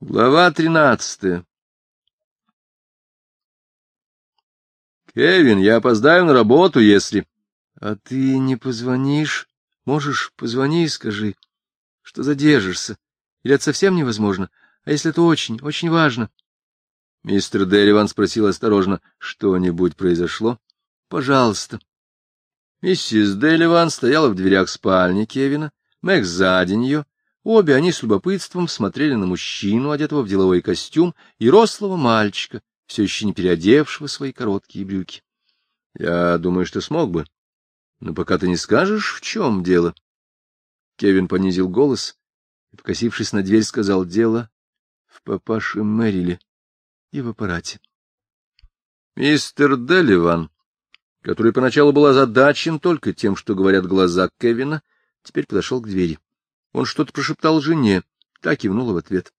Глава тринадцатая «Кевин, я опоздаю на работу, если...» «А ты не позвонишь? Можешь, позвони и скажи, что задержишься. Или это совсем невозможно? А если это очень, очень важно?» Мистер Дериван спросил осторожно, что-нибудь произошло? «Пожалуйста». Миссис Деливан стояла в дверях спальни Кевина, Мэг сзади нее, Обе они с любопытством смотрели на мужчину, одетого в деловой костюм, и рослого мальчика, все еще не переодевшего свои короткие брюки. — Я думаю, что смог бы. Но пока ты не скажешь, в чем дело. Кевин понизил голос и, покосившись на дверь, сказал дело в папаше Мэриле и в аппарате. Мистер Делливан, который поначалу был озадачен только тем, что говорят глаза Кевина, теперь подошел к двери. Он что-то прошептал жене, так кивнула в ответ.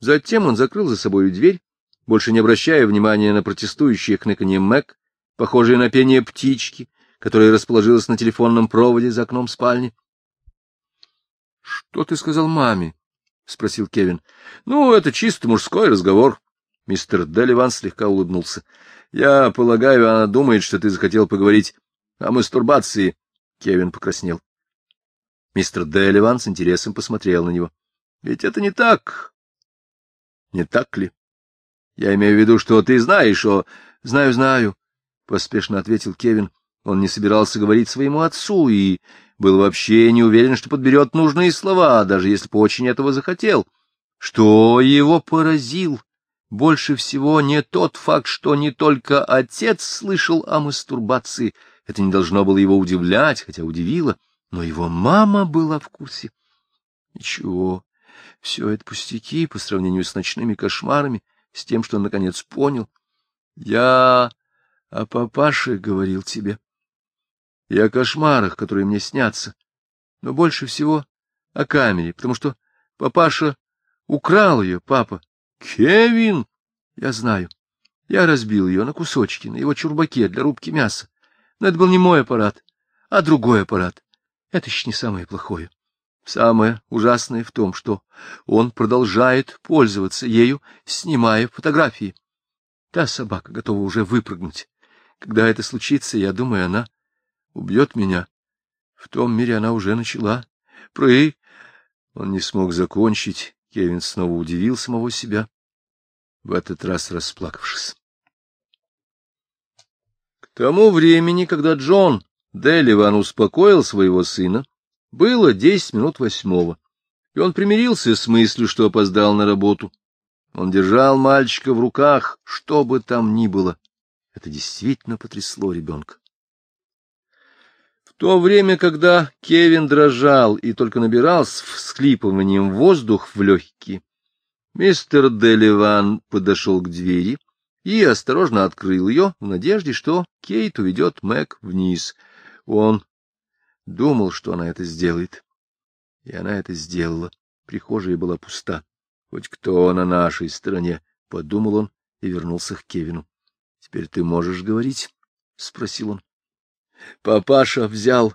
Затем он закрыл за собой дверь, больше не обращая внимания на протестующие кныканье Мэг, похожие на пение птички, которая расположилась на телефонном проводе за окном спальни. — Что ты сказал маме? — спросил Кевин. — Ну, это чисто мужской разговор. Мистер Деливан слегка улыбнулся. — Я полагаю, она думает, что ты захотел поговорить о мастурбации. Кевин покраснел. Мистер Делливан с интересом посмотрел на него. — Ведь это не так. — Не так ли? — Я имею в виду, что ты знаешь о... — Знаю, знаю, — поспешно ответил Кевин. Он не собирался говорить своему отцу и был вообще не уверен, что подберет нужные слова, даже если бы очень этого захотел. Что его поразил? Больше всего не тот факт, что не только отец слышал о мастурбации. Это не должно было его удивлять, хотя удивило. — но его мама была в курсе. Ничего, все это пустяки по сравнению с ночными кошмарами, с тем, что он наконец понял. Я о папаше говорил тебе и о кошмарах, которые мне снятся, но больше всего о камере, потому что папаша украл ее, папа. Кевин! Я знаю. Я разбил ее на кусочки, на его чурбаке для рубки мяса. Но это был не мой аппарат, а другой аппарат. А это еще не самое плохое. Самое ужасное в том, что он продолжает пользоваться ею, снимая фотографии. Та собака готова уже выпрыгнуть. Когда это случится, я думаю, она убьет меня. В том мире она уже начала. пры. Он не смог закончить. Кевин снова удивил самого себя, в этот раз расплакавшись. К тому времени, когда Джон Деливан успокоил своего сына. Было десять минут восьмого, и он примирился с мыслью, что опоздал на работу. Он держал мальчика в руках, что бы там ни было. Это действительно потрясло ребенка. В то время, когда Кевин дрожал и только набирал с всхлипыванием воздух в легкие, мистер Деливан подошел к двери и осторожно открыл ее в надежде, что Кейт уведет Мэг вниз — он думал, что она это сделает. И она это сделала. Прихожая была пуста. Хоть кто на нашей стороне, — подумал он и вернулся к Кевину. — Теперь ты можешь говорить? — спросил он. — Папаша взял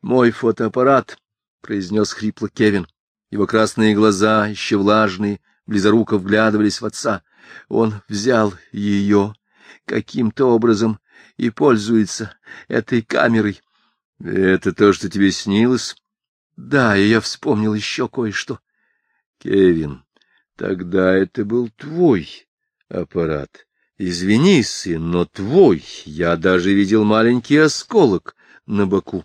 мой фотоаппарат, — произнес хрипло Кевин. Его красные глаза, еще влажные, близоруко вглядывались в отца. Он взял ее каким-то образом и пользуется этой камерой. — Это то, что тебе снилось? — Да, и я вспомнил еще кое-что. — Кевин, тогда это был твой аппарат. Извини, сын, но твой. Я даже видел маленький осколок на боку.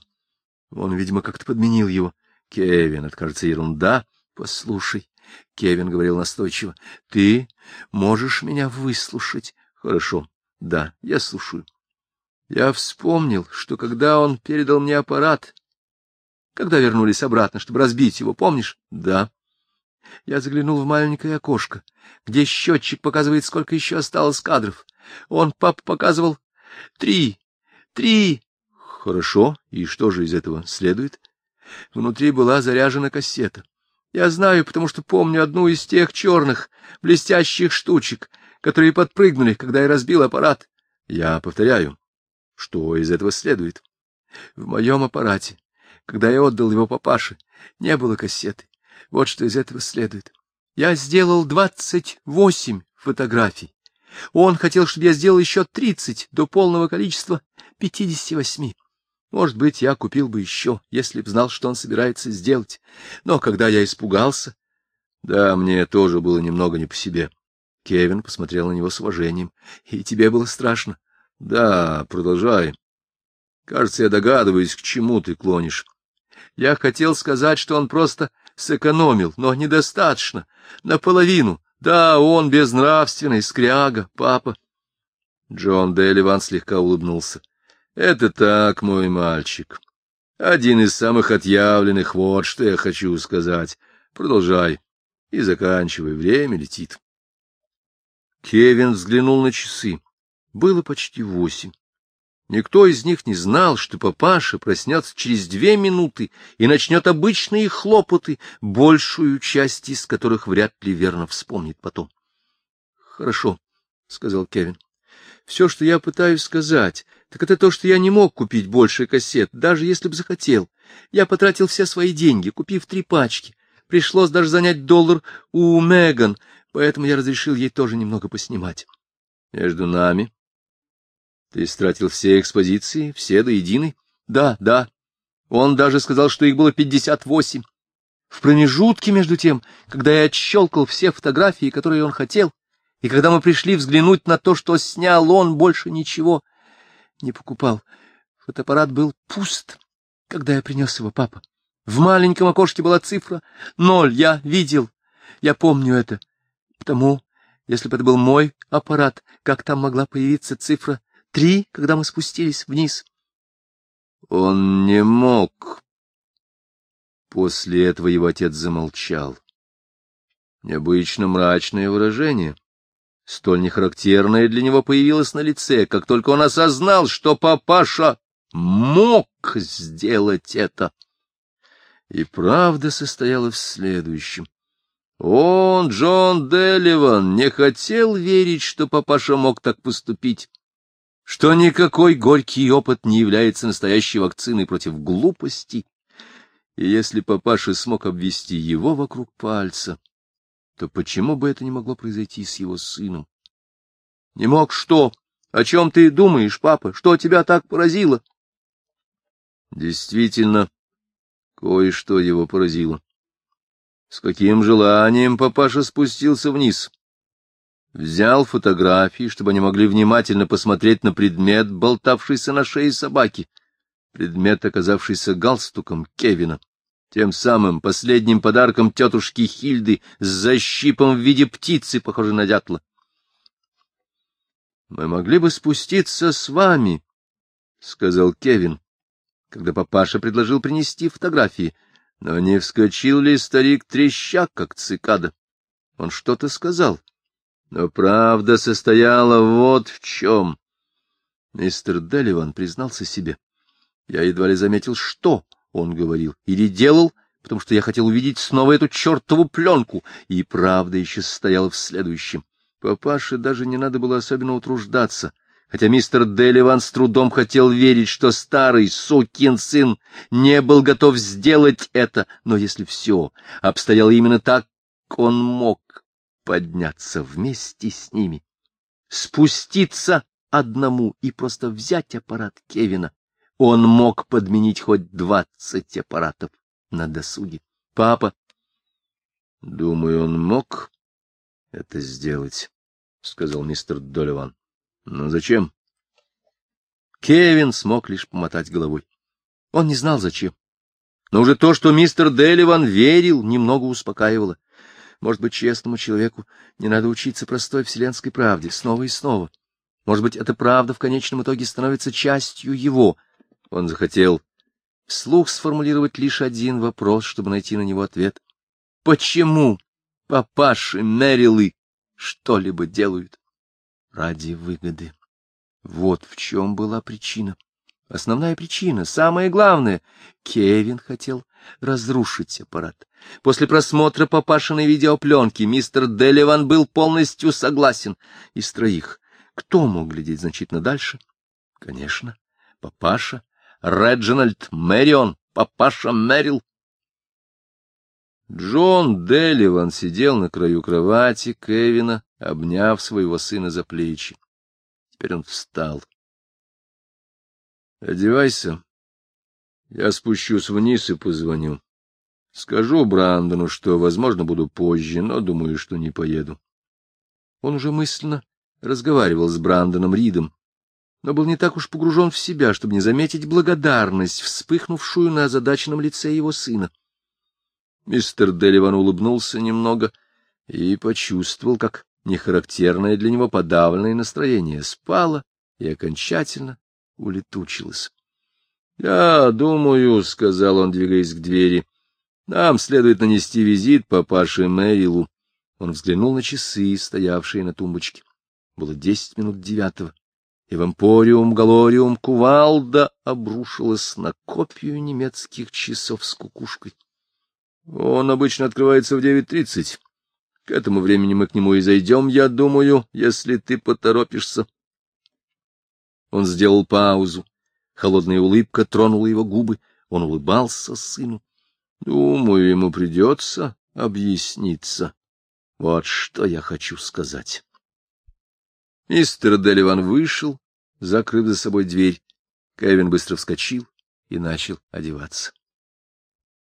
Он, видимо, как-то подменил его. Кевин, это, кажется, ерунда. Послушай, Кевин говорил настойчиво, ты можешь меня выслушать? Хорошо, да, я слушаю. Я вспомнил, что когда он передал мне аппарат, когда вернулись обратно, чтобы разбить его, помнишь? Да. Я заглянул в маленькое окошко, где счетчик показывает, сколько еще осталось кадров. Он, пап, показывал три, три. Хорошо, и что же из этого следует? Внутри была заряжена кассета. Я знаю, потому что помню одну из тех черных, блестящих штучек, которые подпрыгнули, когда я разбил аппарат. Я повторяю, что из этого следует? В моем аппарате, когда я отдал его папаше, не было кассеты. Вот что из этого следует. Я сделал двадцать восемь фотографий. Он хотел, чтобы я сделал еще тридцать до полного количества пятидесяти восьми. Может быть, я купил бы еще, если б знал, что он собирается сделать. Но когда я испугался... Да, мне тоже было немного не по себе. Кевин посмотрел на него с уважением. И тебе было страшно. — Да, продолжай. Кажется, я догадываюсь, к чему ты клонишь. Я хотел сказать, что он просто сэкономил, но недостаточно, наполовину. Да, он безнравственный, скряга, папа. Джон Делливан слегка улыбнулся. — Это так, мой мальчик. Один из самых отъявленных, вот что я хочу сказать. Продолжай и заканчивай, время летит. Кевин взглянул на часы. Было почти восемь. Никто из них не знал, что папаша проснется через две минуты и начнет обычные хлопоты, большую часть из которых вряд ли верно вспомнит потом. — Хорошо, — сказал Кевин. — Все, что я пытаюсь сказать, так это то, что я не мог купить больше кассет, даже если бы захотел. Я потратил все свои деньги, купив три пачки. Пришлось даже занять доллар у Меган, поэтому я разрешил ей тоже немного поснимать. Между нами ты истратил все экспозиции, все до единой? Да, да. Он даже сказал, что их было пятьдесят восемь. В промежутке, между тем, когда я отщелкал все фотографии, которые он хотел, и когда мы пришли взглянуть на то, что снял он, больше ничего не покупал. Фотоаппарат был пуст, когда я принес его, папа. В маленьком окошке была цифра ноль, я видел, я помню это. Потому, если бы это был мой аппарат, как там могла появиться цифра три, когда мы спустились вниз. Он не мог. После этого его отец замолчал. Необычно мрачное выражение, столь нехарактерное для него, появилось на лице, как только он осознал, что папаша мог сделать это. И правда состояла в следующем. Он, Джон Делливан, не хотел верить, что папаша мог так поступить что никакой горький опыт не является настоящей вакциной против глупости, и если папаша смог обвести его вокруг пальца, то почему бы это не могло произойти с его сыном? — Не мог что? О чем ты думаешь, папа? Что тебя так поразило? Действительно, кое-что его поразило. С каким желанием папаша спустился вниз? — взял фотографии, чтобы они могли внимательно посмотреть на предмет, болтавшийся на шее собаки, предмет, оказавшийся галстуком Кевина, тем самым последним подарком тетушки Хильды с защипом в виде птицы, похожей на дятла. — Мы могли бы спуститься с вами, — сказал Кевин, когда папаша предложил принести фотографии. Но не вскочил ли старик треща, как цикада? Он что-то сказал. — но правда состояла вот в чем. Мистер Делливан признался себе. Я едва ли заметил, что он говорил или делал, потому что я хотел увидеть снова эту чертову пленку, и правда еще состояла в следующем. Папаше даже не надо было особенно утруждаться — хотя мистер Делливан с трудом хотел верить, что старый сукин сын не был готов сделать это, но если все обстояло именно так, он мог подняться вместе с ними, спуститься одному и просто взять аппарат Кевина. Он мог подменить хоть двадцать аппаратов на досуге. Папа, думаю, он мог это сделать, сказал мистер Доливан. Но зачем? Кевин смог лишь помотать головой. Он не знал зачем. Но уже то, что мистер Деливан верил, немного успокаивало. Может быть, честному человеку не надо учиться простой вселенской правде снова и снова. Может быть, эта правда в конечном итоге становится частью его. Он захотел вслух сформулировать лишь один вопрос, чтобы найти на него ответ. Почему папаши Мэрилы что-либо делают? Ради выгоды. Вот в чем была причина. Основная причина, самое главное. Кевин хотел разрушить аппарат. После просмотра папашиной видеопленки мистер Деливан был полностью согласен. Из троих кто мог глядеть значительно дальше? Конечно, папаша, Реджинальд Мэрион, папаша Мэрил. Джон Деливан сидел на краю кровати Кевина, обняв своего сына за плечи. Теперь он встал. — Одевайся, я спущусь вниз и позвоню. Скажу Брандону, что, возможно, буду позже, но думаю, что не поеду. Он уже мысленно разговаривал с Брандоном Ридом, но был не так уж погружен в себя, чтобы не заметить благодарность, вспыхнувшую на озадаченном лице его сына. Мистер Деливан улыбнулся немного и почувствовал, как нехарактерное для него подавленное настроение спало и окончательно улетучилось. — Я думаю, — сказал он, двигаясь к двери, — нам следует нанести визит папаше Мэрилу. Он взглянул на часы, стоявшие на тумбочке. Было десять минут девятого, и в Эмпориум Галориум кувалда обрушилась на копию немецких часов с кукушкой. Он обычно открывается в девять тридцать. К этому времени мы к нему и зайдем, я думаю, если ты поторопишься. Он сделал паузу. Холодная улыбка тронула его губы. Он улыбался сыну. Думаю, ему придется объясниться. Вот что я хочу сказать. Мистер Деливан вышел, закрыв за собой дверь. Кевин быстро вскочил и начал одеваться.